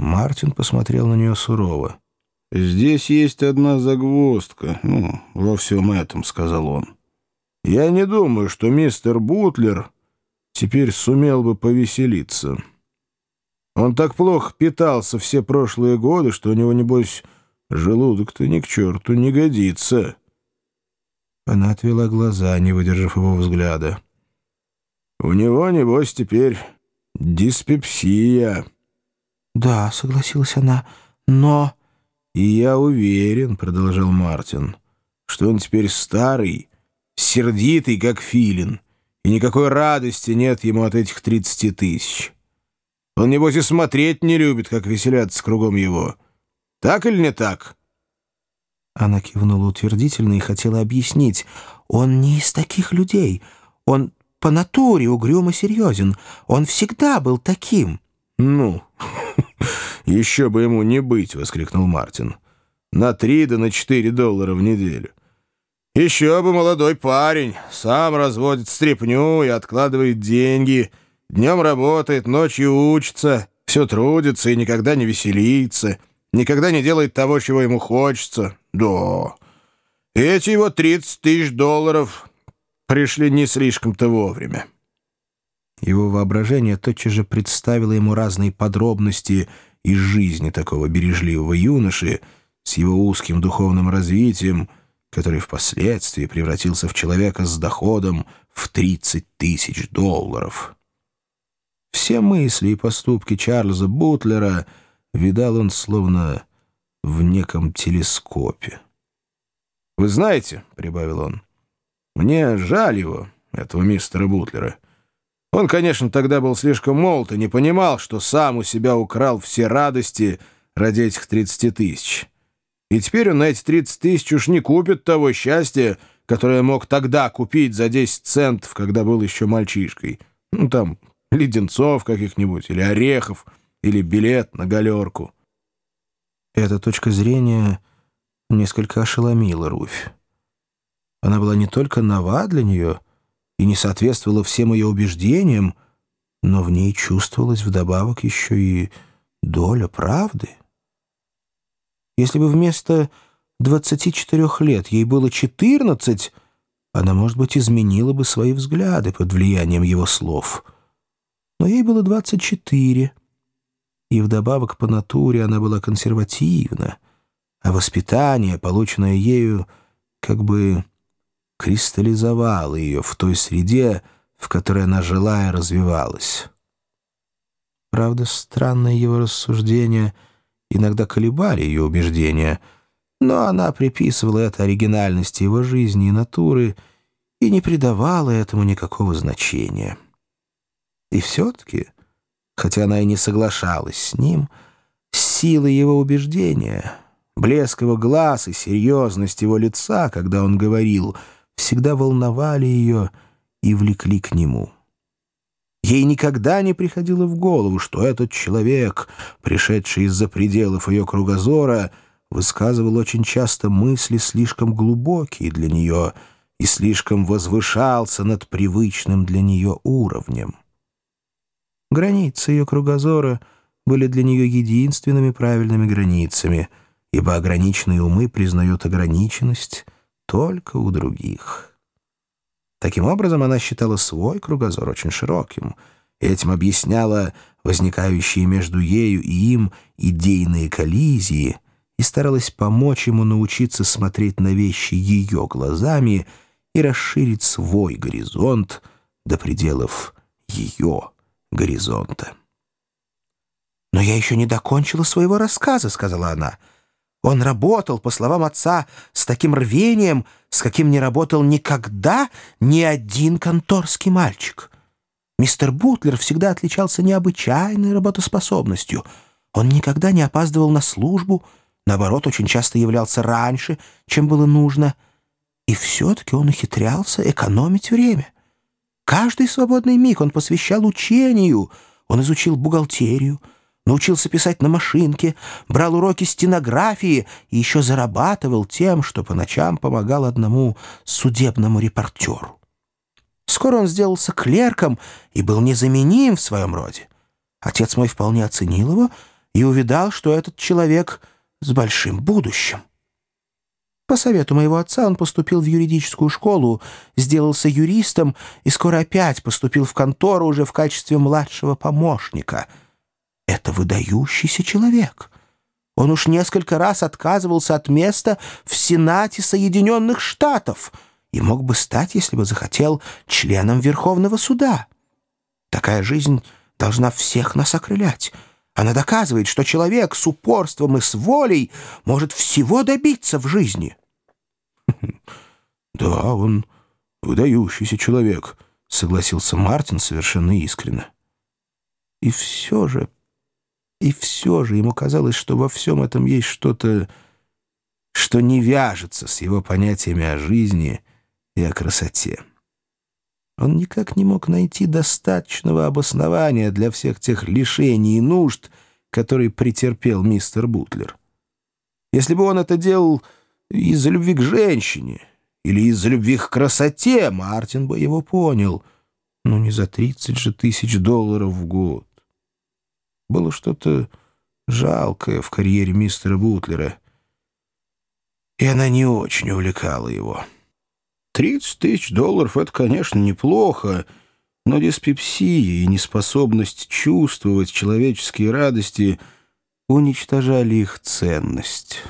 Мартин посмотрел на нее сурово. «Здесь есть одна загвоздка, ну, во всем этом», — сказал он. «Я не думаю, что мистер Бутлер теперь сумел бы повеселиться. Он так плохо питался все прошлые годы, что у него, небось, желудок-то ни к черту не годится». Она отвела глаза, не выдержав его взгляда. «У него, небось, теперь диспепсия». «Да», — согласилась она, — «но...» «И я уверен», — продолжал Мартин, — «что он теперь старый, сердитый, как филин, и никакой радости нет ему от этих тридцати тысяч. Он, небось, и смотреть не любит, как веселятся кругом его. Так или не так?» Она кивнула утвердительно и хотела объяснить. «Он не из таких людей. Он по натуре угрюм и серьезен. Он всегда был таким». «Ну, еще бы ему не быть!» — воскликнул Мартин. «На три да на четыре доллара в неделю. Еще бы молодой парень, сам разводит стряпню и откладывает деньги, днем работает, ночью учится, все трудится и никогда не веселится, никогда не делает того, чего ему хочется. Да, эти его 30 тысяч долларов пришли не слишком-то вовремя». Его воображение тотчас же представило ему разные подробности из жизни такого бережливого юноши с его узким духовным развитием, который впоследствии превратился в человека с доходом в 30 тысяч долларов. Все мысли и поступки Чарльза Бутлера видал он словно в неком телескопе. «Вы знаете, — прибавил он, — мне жаль его, этого мистера Бутлера». Он, конечно, тогда был слишком молод и не понимал, что сам у себя украл все радости ради этих 30 тысяч. И теперь он на эти 30 тысяч уж не купит того счастья, которое мог тогда купить за 10 центов, когда был еще мальчишкой. Ну, там, леденцов каких-нибудь, или орехов, или билет на галерку. Эта точка зрения несколько ошеломила Руфь. Она была не только нова для нее, и не соответствовала всем ее убеждениям, но в ней чувствовалась вдобавок еще и доля правды. Если бы вместо 24 лет ей было 14, она, может быть, изменила бы свои взгляды под влиянием его слов. Но ей было 24, и вдобавок по натуре она была консервативна, а воспитание, полученное ею, как бы кристаллизовало ее в той среде, в которой она жила и развивалась. Правда, странные его рассуждения иногда колебали ее убеждения, но она приписывала это оригинальности его жизни и натуры и не придавала этому никакого значения. И все-таки, хотя она и не соглашалась с ним, сила его убеждения, блеск его глаз и серьезность его лица, когда он говорил — всегда волновали ее и влекли к нему. Ей никогда не приходило в голову, что этот человек, пришедший из-за пределов ее кругозора, высказывал очень часто мысли слишком глубокие для нее и слишком возвышался над привычным для нее уровнем. Границы ее кругозора были для нее единственными правильными границами, ибо ограниченные умы признают ограниченность — только у других. Таким образом, она считала свой кругозор очень широким, и этим объясняла возникающие между ею и им идейные коллизии и старалась помочь ему научиться смотреть на вещи ее глазами и расширить свой горизонт до пределов ее горизонта. «Но я еще не докончила своего рассказа», — сказала она. Он работал, по словам отца, с таким рвением, с каким не работал никогда ни один конторский мальчик. Мистер Бутлер всегда отличался необычайной работоспособностью. Он никогда не опаздывал на службу, наоборот, очень часто являлся раньше, чем было нужно. И все-таки он ухитрялся экономить время. Каждый свободный миг он посвящал учению. Он изучил бухгалтерию, научился писать на машинке, брал уроки стенографии и еще зарабатывал тем, что по ночам помогал одному судебному репортеру. Скоро он сделался клерком и был незаменим в своем роде. Отец мой вполне оценил его и увидал, что этот человек с большим будущим. По совету моего отца он поступил в юридическую школу, сделался юристом и скоро опять поступил в контору уже в качестве младшего помощника. Это выдающийся человек. Он уж несколько раз отказывался от места в Сенате Соединенных Штатов и мог бы стать, если бы захотел, членом Верховного суда. Такая жизнь должна всех нас окрылять. Она доказывает, что человек с упорством и с волей может всего добиться в жизни. «Да, он выдающийся человек», — согласился Мартин совершенно искренне. И все же, и все же ему казалось, что во всем этом есть что-то, что не вяжется с его понятиями о жизни и о красоте. Он никак не мог найти достаточного обоснования для всех тех лишений и нужд, которые претерпел мистер Бутлер. Если бы он это делал из-за любви к женщине или из-за любви к красоте, Мартин бы его понял. Но не за 30 же тысяч долларов в год. Было что-то жалкое в карьере мистера Бутлера, и она не очень увлекала его. 30 тысяч долларов — это, конечно, неплохо, но диспепсия и неспособность чувствовать человеческие радости уничтожали их ценность».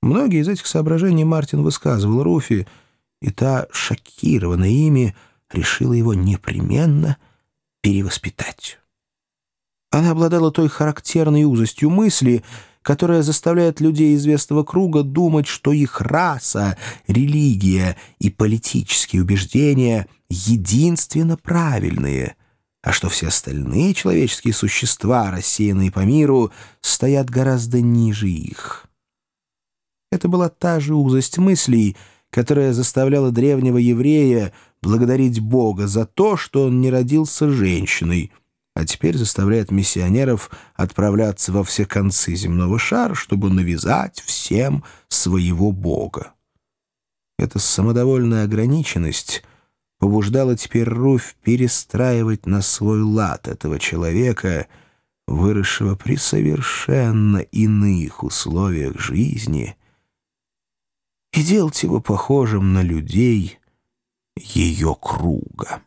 Многие из этих соображений Мартин высказывал Руфи, и та, шокированная ими, решила его непременно перевоспитать. Она обладала той характерной узостью мысли, которая заставляет людей известного круга думать, что их раса, религия и политические убеждения единственно правильные, а что все остальные человеческие существа, рассеянные по миру, стоят гораздо ниже их. Это была та же узость мыслей, которая заставляла древнего еврея благодарить Бога за то, что он не родился женщиной, а теперь заставляет миссионеров отправляться во все концы земного шара, чтобы навязать всем своего Бога. Эта самодовольная ограниченность побуждала теперь Руфь перестраивать на свой лад этого человека, выросшего при совершенно иных условиях жизни — и делать его похожим на людей ее круга.